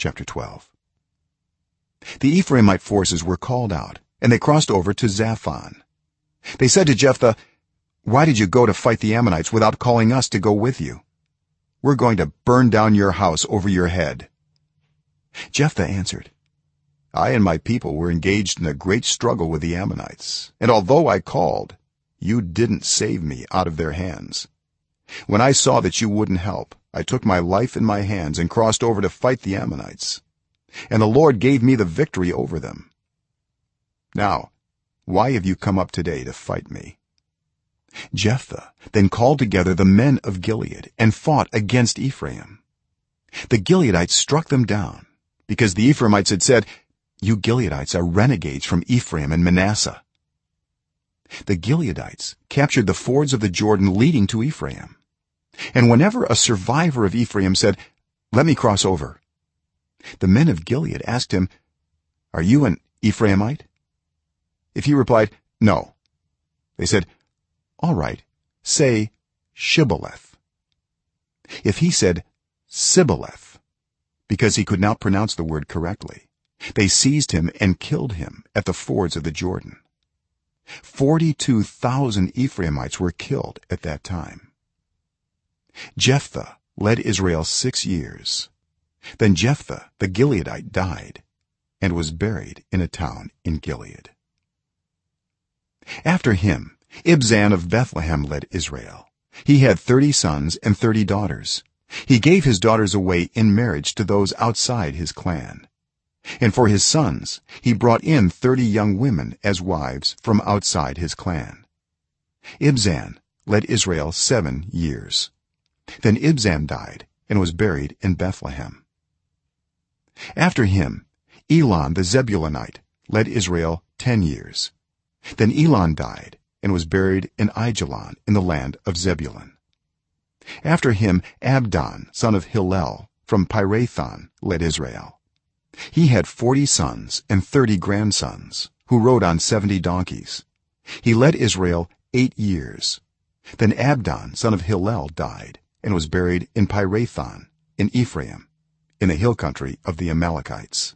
chapter 12 the ephraimite forces were called out and they crossed over to zaphon. They said to jephthah why did you go to fight the ammonites without calling us to go with you? We're going to burn down your house over your head. Jephthah answered i and my people were engaged in a great struggle with the ammonites and although i called you didn't save me out of their hands. When i saw that you wouldn't help i took my life in my hands and crossed over to fight the ammonites. And the lord gave me the victory over them. Now why have you come up today to fight me? Jephthah then called together the men of gilead and fought against ephraim. The gileadites struck them down because the ephraimites had said you gileadites are renegades from ephraim and manasseh. The gileadites captured the fords of the jordan leading to ephraim and whenever a survivor of ephraim said let me cross over the men of gilead asked him are you an ephraimite? If he replied no they said all right say shibboleth. If he said sibboleth because he could not pronounce the word correctly they seized him and killed him at the fords of the jordan. 42000 ephraimites were killed at that time jephthah led israel 6 years. Then jephthah the gileadite died and was buried in a town in gilead. After him ibzan of bethlehem led israel. He had 30 sons and 30 daughters. He gave his daughters away in marriage to those outside his clan. And for his sons he brought in 30 young women as wives from outside his clan. Ibzan led israel 7 years then ibzan died and was buried in bethlehem. After him elon the zebulunite led israel 10 years. Then elon died and was buried in aijalon in the land of zebulun. After him abdon son of hillel from pirathon led israel. He had 40 sons and 30 grandsons who rode on 70 donkeys. He led israel 8 years. Then abdon son of hillel died and was buried in pirathon in ephraim in the hill country of the amalekites